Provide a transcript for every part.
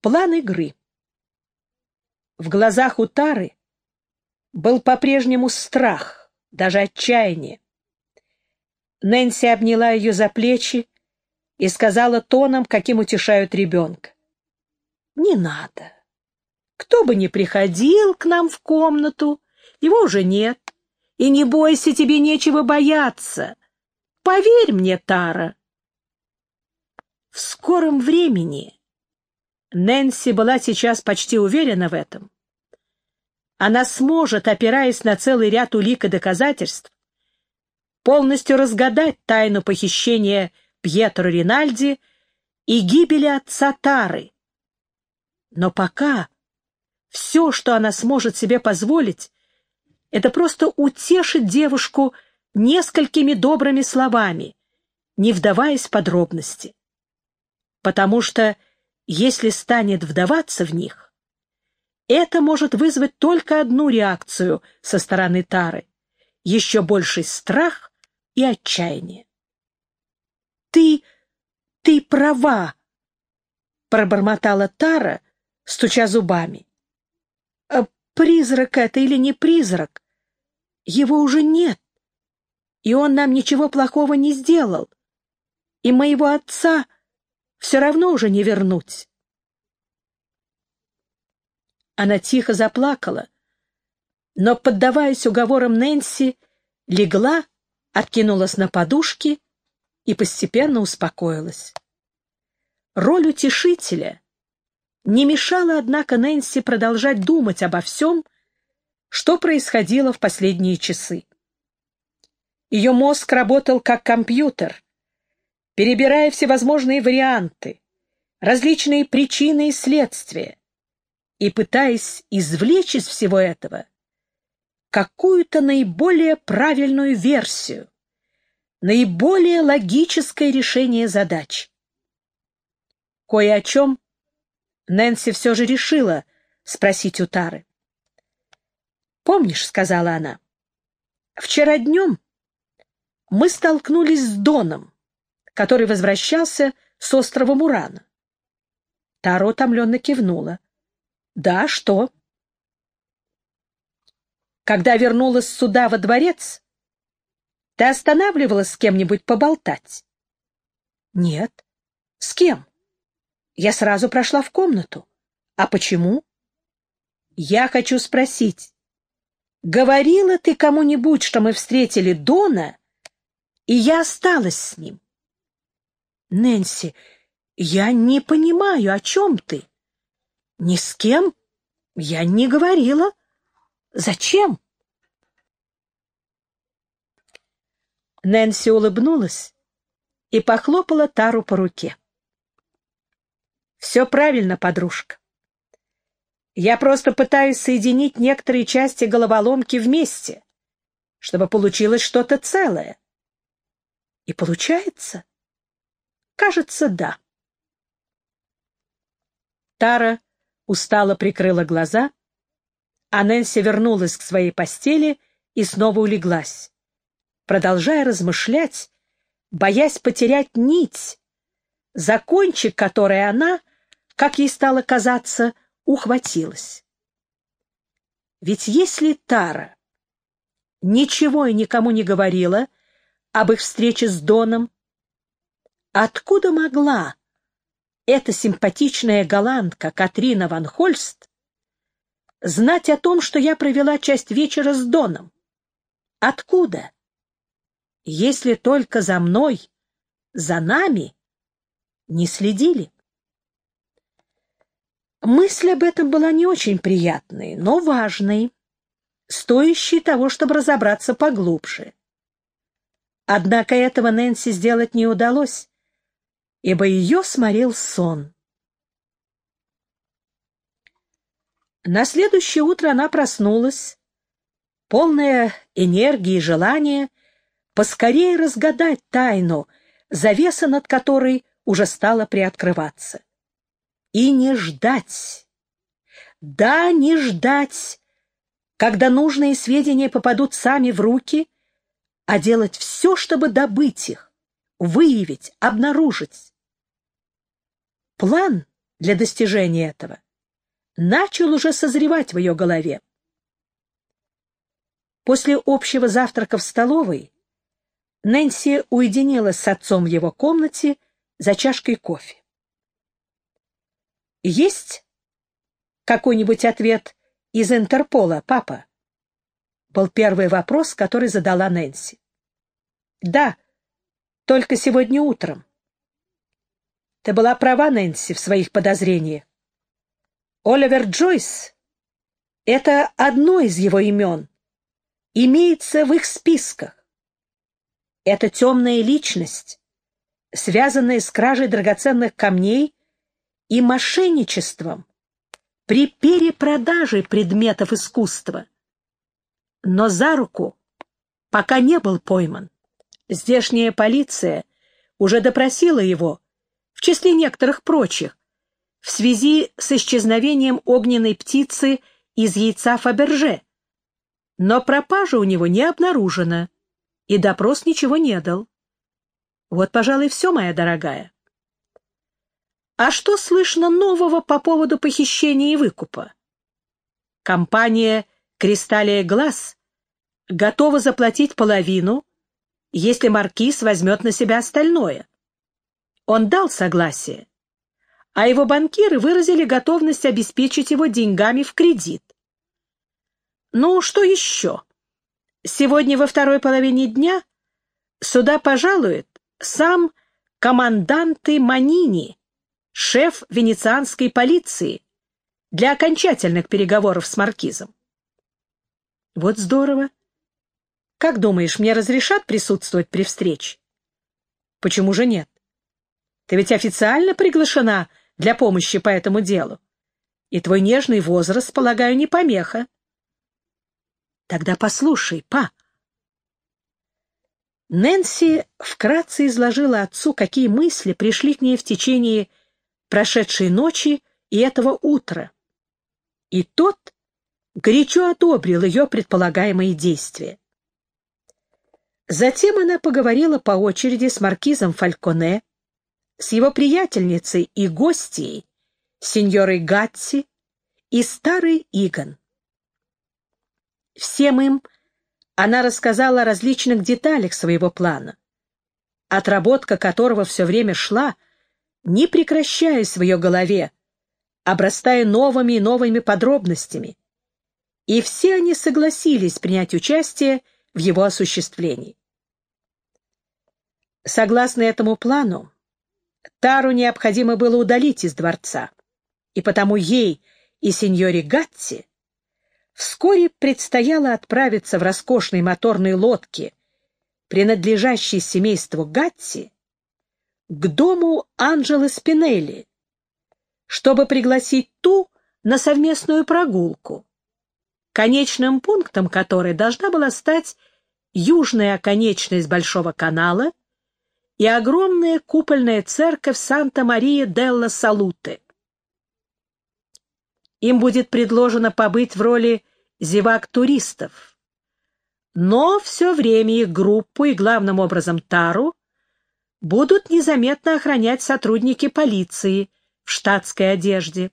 План игры. В глазах у Тары был по-прежнему страх, даже отчаяние. Нэнси обняла ее за плечи и сказала тоном, каким утешают ребенка. «Не надо. Кто бы ни приходил к нам в комнату, его уже нет. И не бойся, тебе нечего бояться. Поверь мне, Тара». В скором времени Нэнси была сейчас почти уверена в этом. Она сможет, опираясь на целый ряд улик и доказательств, полностью разгадать тайну похищения Пьетро Ринальди и гибели отца Тары. Но пока все, что она сможет себе позволить, это просто утешить девушку несколькими добрыми словами, не вдаваясь в подробности. Потому что, если станет вдаваться в них, это может вызвать только одну реакцию со стороны Тары — еще больший страх и отчаяние. «Ты... ты права!» — пробормотала Тара, стуча зубами. «А «Призрак это или не призрак? Его уже нет, и он нам ничего плохого не сделал, и моего отца все равно уже не вернуть». Она тихо заплакала, но, поддаваясь уговорам Нэнси, легла, откинулась на подушки и постепенно успокоилась. Роль утешителя не мешала, однако, Нэнси продолжать думать обо всем, что происходило в последние часы. Ее мозг работал как компьютер, перебирая всевозможные варианты, различные причины и следствия, и пытаясь извлечь из всего этого какую-то наиболее правильную версию, наиболее логическое решение задач. Кое о чем Нэнси все же решила спросить у Тары. «Помнишь, — сказала она, — вчера днем мы столкнулись с Доном, который возвращался с острова Мурана. Тара утомленно кивнула. Да, что? Когда вернулась сюда во дворец, ты останавливалась с кем-нибудь поболтать? Нет. С кем? Я сразу прошла в комнату. А почему? Я хочу спросить, говорила ты кому-нибудь, что мы встретили Дона, и я осталась с ним? Нэнси, я не понимаю, о чем ты? Ни с кем я не говорила. Зачем? Нэнси улыбнулась и похлопала Тару по руке. «Все правильно, подружка. Я просто пытаюсь соединить некоторые части головоломки вместе, чтобы получилось что-то целое. И получается? Кажется, да». Тара устало прикрыла глаза, а Нэнси вернулась к своей постели и снова улеглась, продолжая размышлять, боясь потерять нить, за кончик которой она, как ей стало казаться, ухватилась. Ведь если Тара ничего и никому не говорила об их встрече с Доном, откуда могла эта симпатичная голландка Катрина Ван Хольст знать о том, что я провела часть вечера с Доном? Откуда? Если только за мной, за нами не следили. Мысль об этом была не очень приятной, но важной, стоящей того, чтобы разобраться поглубже. Однако этого Нэнси сделать не удалось, ибо ее сморил сон. На следующее утро она проснулась, полная энергии и желания поскорее разгадать тайну, завеса над которой уже стала приоткрываться. И не ждать. Да, не ждать, когда нужные сведения попадут сами в руки, а делать все, чтобы добыть их выявить, обнаружить. План для достижения этого, начал уже созревать в ее голове. После общего завтрака в столовой Нэнси уединилась с отцом в его комнате за чашкой кофе. «Есть какой-нибудь ответ из Интерпола, папа?» Был первый вопрос, который задала Нэнси. «Да, только сегодня утром». «Ты была права, Нэнси, в своих подозрениях. Оливер Джойс — это одно из его имен, имеется в их списках. Это темная личность, связанная с кражей драгоценных камней и мошенничеством при перепродаже предметов искусства. Но за руку пока не был пойман. Здешняя полиция уже допросила его, в числе некоторых прочих, в связи с исчезновением огненной птицы из яйца Фаберже, но пропажа у него не обнаружена, и допрос ничего не дал. Вот, пожалуй, все, моя дорогая. А что слышно нового по поводу похищения и выкупа? Компания «Кристаллия Глаз» готова заплатить половину, если маркиз возьмет на себя остальное. Он дал согласие, а его банкиры выразили готовность обеспечить его деньгами в кредит. Ну, что еще? Сегодня во второй половине дня сюда пожалует сам команданты Манини, шеф венецианской полиции, для окончательных переговоров с маркизом. Вот здорово. Как думаешь, мне разрешат присутствовать при встрече? Почему же нет? Ты ведь официально приглашена для помощи по этому делу. И твой нежный возраст, полагаю, не помеха. Тогда послушай, па. Нэнси вкратце изложила отцу, какие мысли пришли к ней в течение прошедшей ночи и этого утра. И тот горячо одобрил ее предполагаемые действия. Затем она поговорила по очереди с маркизом Фальконе, с его приятельницей и гостьей, сеньорой Гатси и старой Игон. Всем им она рассказала о различных деталях своего плана, отработка которого все время шла, не прекращаясь в ее голове, обрастая новыми и новыми подробностями, и все они согласились принять участие в его осуществлении. Согласно этому плану, Тару необходимо было удалить из дворца, и потому ей и сеньоре Гатти Вскоре предстояло отправиться в роскошной моторной лодке, принадлежащей семейству Гатти, к дому Анджелы Спинелли, чтобы пригласить ту на совместную прогулку, конечным пунктом которой должна была стать южная оконечность Большого канала и огромная купольная церковь Санта-Мария-делла-Салуте. Им будет предложено побыть в роли зевак-туристов. Но все время их группу и, главным образом, Тару будут незаметно охранять сотрудники полиции в штатской одежде.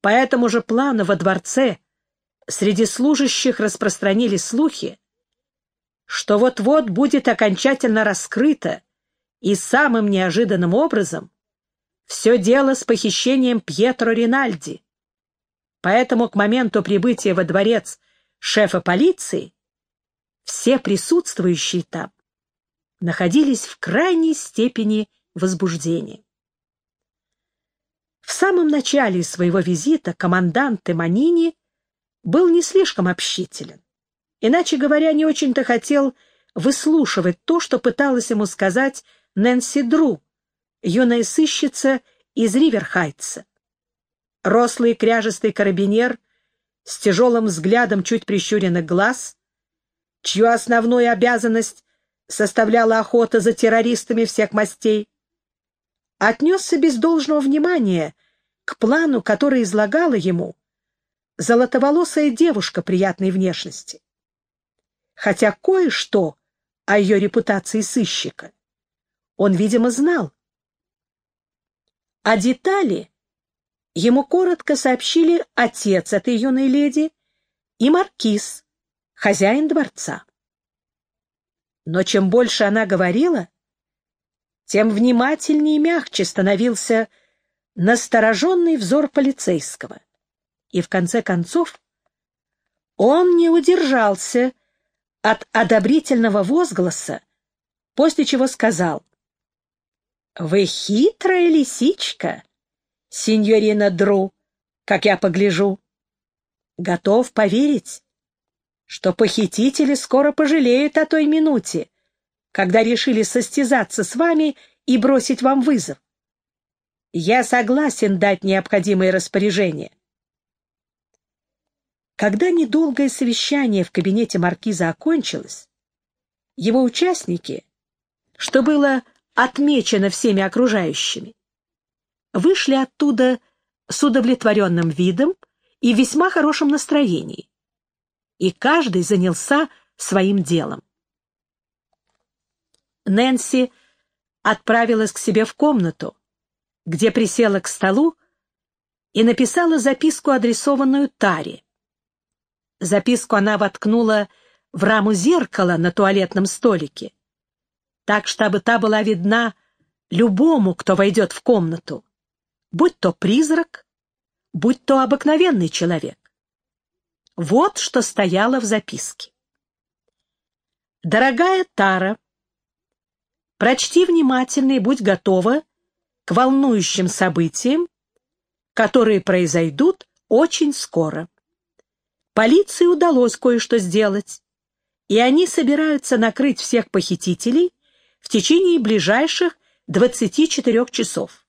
По этому же плану во дворце среди служащих распространили слухи, что вот-вот будет окончательно раскрыто и самым неожиданным образом все дело с похищением Пьетро Ринальди. Поэтому к моменту прибытия во дворец шефа полиции все присутствующие там находились в крайней степени возбуждения. В самом начале своего визита командант Манини был не слишком общителен. Иначе говоря, не очень-то хотел выслушивать то, что пыталась ему сказать Нэнси Дру, юная сыщица из Риверхайтса рослый кряжестый карабинер с тяжелым взглядом чуть прищуренных глаз, чью основную обязанность составляла охота за террористами всех мастей, отнесся без должного внимания к плану, который излагала ему золотоволосая девушка приятной внешности. Хотя кое-что о ее репутации сыщика он, видимо, знал. а детали ему коротко сообщили отец этой юной леди и маркиз, хозяин дворца. Но чем больше она говорила, тем внимательнее и мягче становился настороженный взор полицейского. И в конце концов он не удержался от одобрительного возгласа, после чего сказал, «Вы хитрая лисичка, сеньорина Дру, как я погляжу. Готов поверить, что похитители скоро пожалеют о той минуте, когда решили состязаться с вами и бросить вам вызов. Я согласен дать необходимые распоряжения. Когда недолгое совещание в кабинете маркиза окончилось, его участники, что было отмечено всеми окружающими, вышли оттуда с удовлетворенным видом и в весьма хорошем настроении, и каждый занялся своим делом. Нэнси отправилась к себе в комнату, где присела к столу и написала записку, адресованную Таре. Записку она воткнула в раму зеркала на туалетном столике, так, чтобы та была видна любому, кто войдет в комнату, будь то призрак, будь то обыкновенный человек. Вот что стояло в записке. «Дорогая Тара, прочти внимательно и будь готова к волнующим событиям, которые произойдут очень скоро. Полиции удалось кое-что сделать, и они собираются накрыть всех похитителей в течение ближайших 24 часов.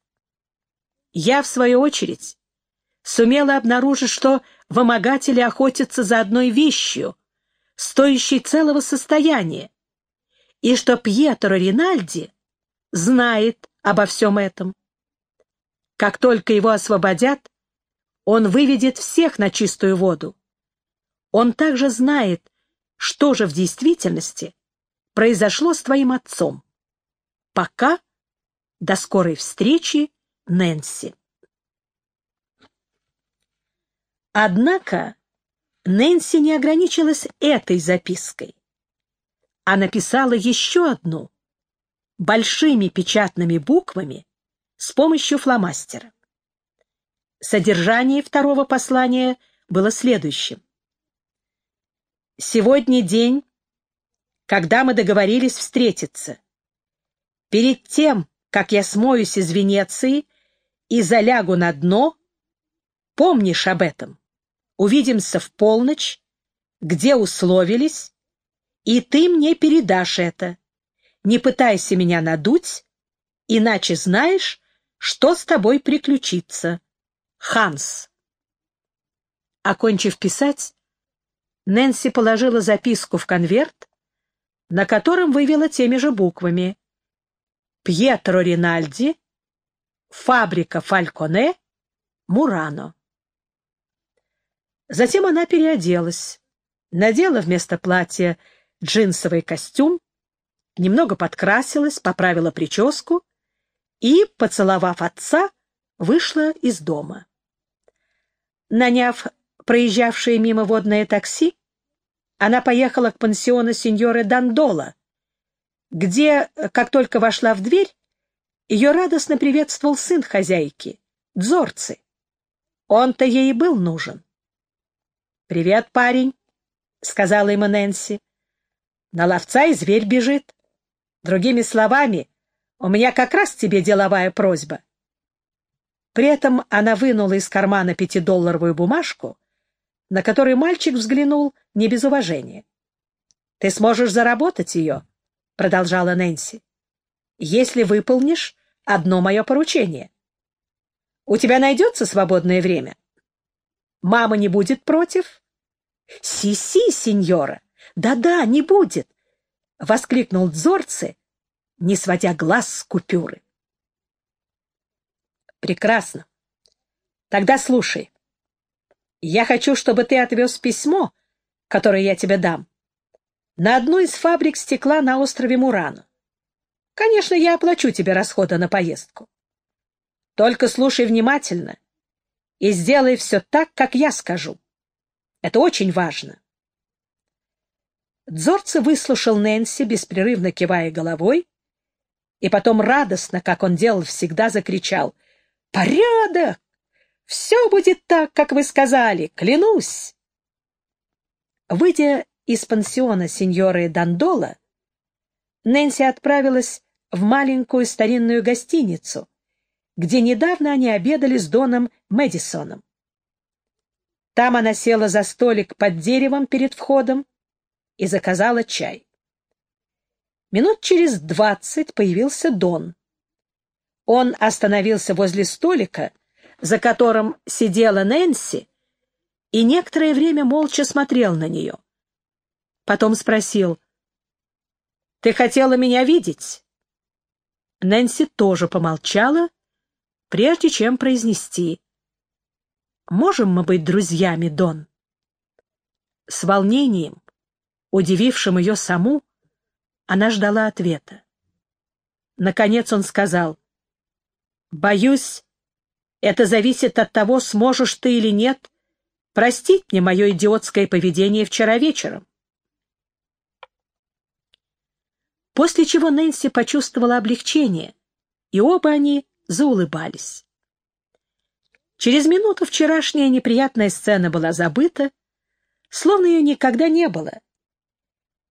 Я, в свою очередь, сумела обнаружить, что вымогатели охотятся за одной вещью, стоящей целого состояния, и что Пьетро Ринальди знает обо всем этом. Как только его освободят, он выведет всех на чистую воду. Он также знает, что же в действительности произошло с твоим отцом. Пока до скорой встречи, Нэнси. Однако Нэнси не ограничилась этой запиской, а написала еще одну большими печатными буквами с помощью фломастера. Содержание второго послания было следующим. «Сегодня день, когда мы договорились встретиться. Перед тем, как я смоюсь из Венеции и залягу на дно, помнишь об этом. Увидимся в полночь, где условились, и ты мне передашь это. Не пытайся меня надуть, иначе знаешь, что с тобой приключится. Ханс. Окончив писать, Нэнси положила записку в конверт, на котором вывела теми же буквами «Пьетро Ринальди, фабрика Фальконе, Мурано». Затем она переоделась, надела вместо платья джинсовый костюм, немного подкрасилась, поправила прическу и, поцеловав отца, вышла из дома. Наняв проезжавшее мимо водное такси, она поехала к пансиону сеньоры Дандола, где, как только вошла в дверь, ее радостно приветствовал сын хозяйки, Дзорци. Он-то ей был нужен. «Привет, парень», — сказала ему Нэнси. «На ловца и зверь бежит. Другими словами, у меня как раз тебе деловая просьба». При этом она вынула из кармана пятидолларовую бумажку, на которой мальчик взглянул не без уважения. «Ты сможешь заработать ее», — продолжала Нэнси, «если выполнишь одно мое поручение. У тебя найдется свободное время?» Мама не будет против? Си-си, сеньора. Да-да, не будет, воскликнул Дзорци, не сводя глаз с купюры. Прекрасно. Тогда слушай. Я хочу, чтобы ты отвез письмо, которое я тебе дам, на одну из фабрик стекла на острове Мурано. Конечно, я оплачу тебе расходы на поездку. Только слушай внимательно и сделай все так, как я скажу. Это очень важно. Дзорце выслушал Нэнси, беспрерывно кивая головой, и потом радостно, как он делал всегда, закричал «Порядок! Все будет так, как вы сказали, клянусь!» Выйдя из пансиона сеньоры Дандола, Нэнси отправилась в маленькую старинную гостиницу, где недавно они обедали с Доном Мэдисоном. Там она села за столик под деревом перед входом и заказала чай. Минут через двадцать появился Дон. Он остановился возле столика, за которым сидела Нэнси, и некоторое время молча смотрел на нее. Потом спросил, «Ты хотела меня видеть?» Нэнси тоже помолчала, прежде чем произнести, «Можем мы быть друзьями, Дон?» С волнением, удивившим ее саму, она ждала ответа. Наконец он сказал, «Боюсь, это зависит от того, сможешь ты или нет простить мне мое идиотское поведение вчера вечером». После чего Нэнси почувствовала облегчение, и оба они заулыбались. Через минуту вчерашняя неприятная сцена была забыта, словно ее никогда не было,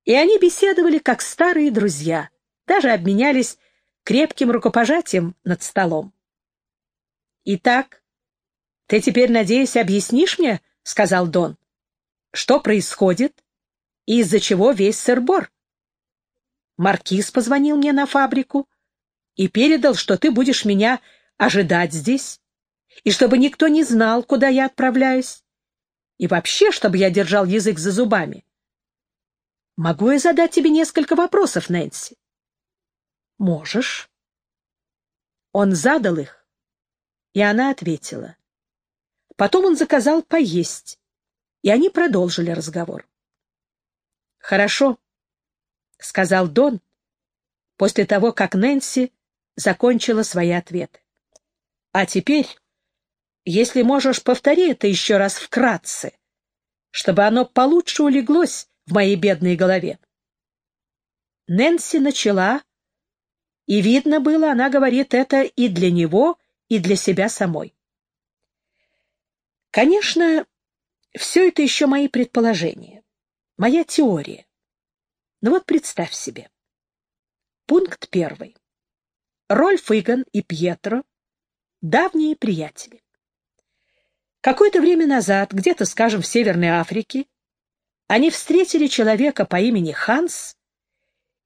и они беседовали как старые друзья, даже обменялись крепким рукопожатием над столом. «Итак, ты теперь, надеюсь, объяснишь мне, — сказал Дон, — что происходит и из-за чего весь сыр-бор? Маркиз позвонил мне на фабрику и передал, что ты будешь меня ожидать здесь, и чтобы никто не знал, куда я отправляюсь, и вообще, чтобы я держал язык за зубами. Могу я задать тебе несколько вопросов, Нэнси? Можешь. Он задал их, и она ответила. Потом он заказал поесть, и они продолжили разговор. Хорошо, сказал Дон после того, как Нэнси закончила свои ответы. А теперь, если можешь, повтори это еще раз вкратце, чтобы оно получше улеглось в моей бедной голове. Нэнси начала, и видно было, она говорит это и для него, и для себя самой. Конечно, все это еще мои предположения, моя теория. Но вот представь себе. Пункт первый. Рольф Иган и Пьетро — давние приятели. Какое-то время назад, где-то, скажем, в Северной Африке, они встретили человека по имени Ханс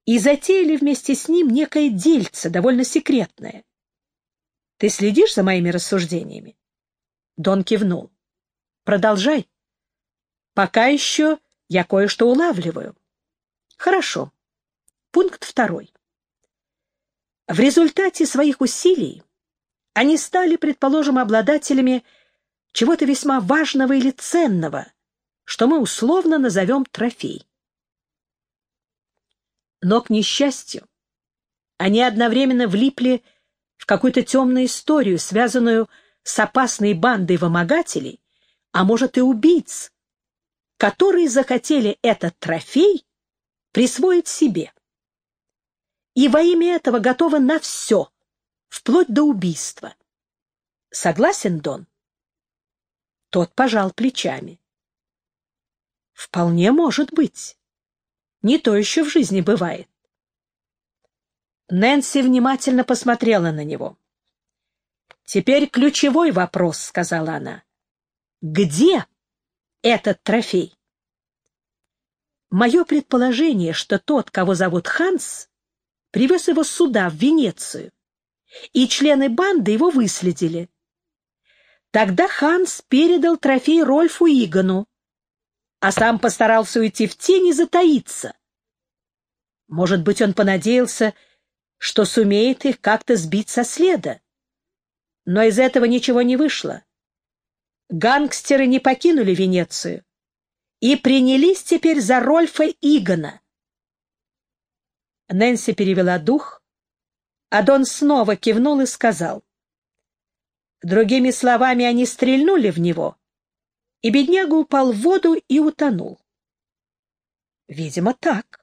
и затеяли вместе с ним некое дельце, довольно секретное. Ты следишь за моими рассуждениями? Дон кивнул. Продолжай. Пока еще я кое-что улавливаю. Хорошо. Пункт второй. В результате своих усилий они стали, предположим, обладателями чего-то весьма важного или ценного, что мы условно назовем трофей. Но, к несчастью, они одновременно влипли в какую-то темную историю, связанную с опасной бандой вымогателей, а может и убийц, которые захотели этот трофей присвоить себе. И во имя этого готовы на все, вплоть до убийства. Согласен, Дон? Тот пожал плечами. Вполне может быть. Не то еще в жизни бывает. Нэнси внимательно посмотрела на него. «Теперь ключевой вопрос», — сказала она. «Где этот трофей?» Мое предположение, что тот, кого зовут Ханс, привез его сюда, в Венецию, и члены банды его выследили. Тогда Ханс передал трофей Рольфу Игану, а сам постарался уйти в тень и затаиться. Может быть, он понадеялся, сумеет их как-то сбить со следа. Но из этого ничего не вышло. Гангстеры не покинули Венецию и принялись теперь за Рольфа Игона. Нэнси перевела дух, а Дон снова кивнул и сказал. Другими словами, они стрельнули в него, и бедняга упал в воду и утонул. Видимо, так.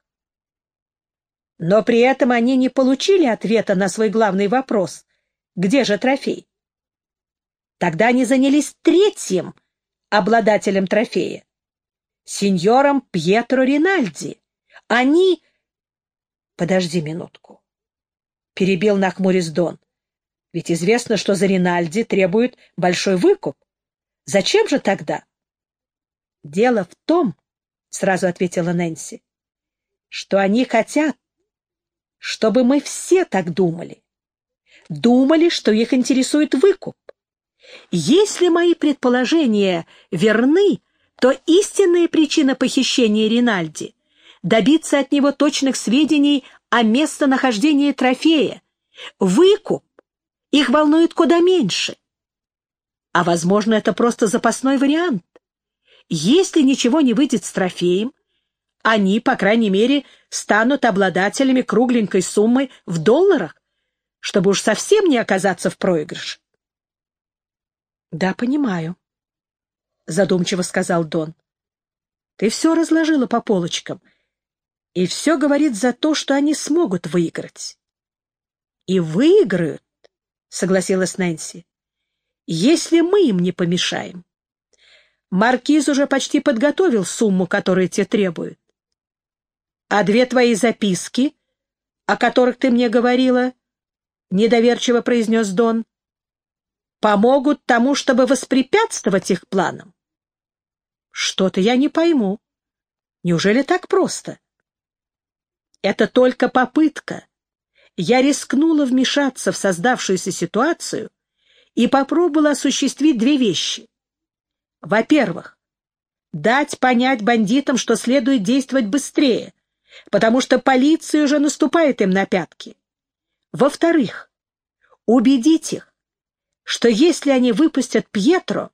Но при этом они не получили ответа на свой главный вопрос «Где же трофей?». Тогда они занялись третьим обладателем трофея — сеньором Пьетро Ринальди. Они... Подожди минутку. Перебил нахмурясь Дон. Ведь известно, что за Ринальди требуют большой выкуп. Зачем же тогда? Дело в том, — сразу ответила Нэнси, — что они хотят, чтобы мы все так думали. Думали, что их интересует выкуп. Если мои предположения верны, то истинная причина похищения Ринальди — добиться от него точных сведений о местонахождении трофея. Выкуп их волнует куда меньше. А, возможно, это просто запасной вариант. Если ничего не выйдет с трофеем, они, по крайней мере, станут обладателями кругленькой суммы в долларах, чтобы уж совсем не оказаться в проигрыше. — Да, понимаю, — задумчиво сказал Дон. — Ты все разложила по полочкам, и все говорит за то, что они смогут выиграть. И выиграют, — согласилась Нэнси, — если мы им не помешаем. Маркиз уже почти подготовил сумму, которую те требуют. А две твои записки, о которых ты мне говорила, — недоверчиво произнес Дон, — помогут тому, чтобы воспрепятствовать их планам. Что-то я не пойму. Неужели так просто? Это только попытка. Я рискнула вмешаться в создавшуюся ситуацию и попробовала осуществить две вещи. Во-первых, дать понять бандитам, что следует действовать быстрее, потому что полиция уже наступает им на пятки. Во-вторых, убедить их, что если они выпустят Пьетро,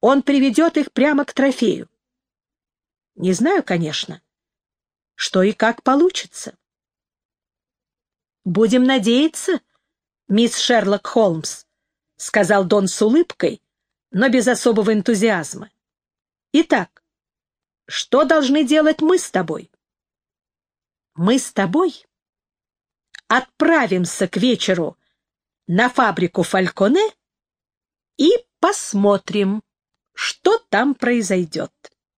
он приведет их прямо к трофею. Не знаю, конечно, что и как получится. «Будем надеяться, мисс Шерлок Холмс», — сказал Дон с улыбкой, но без особого энтузиазма. Итак, что должны делать мы с тобой? Мы с тобой отправимся к вечеру на фабрику Фальконе и посмотрим, что там произойдет.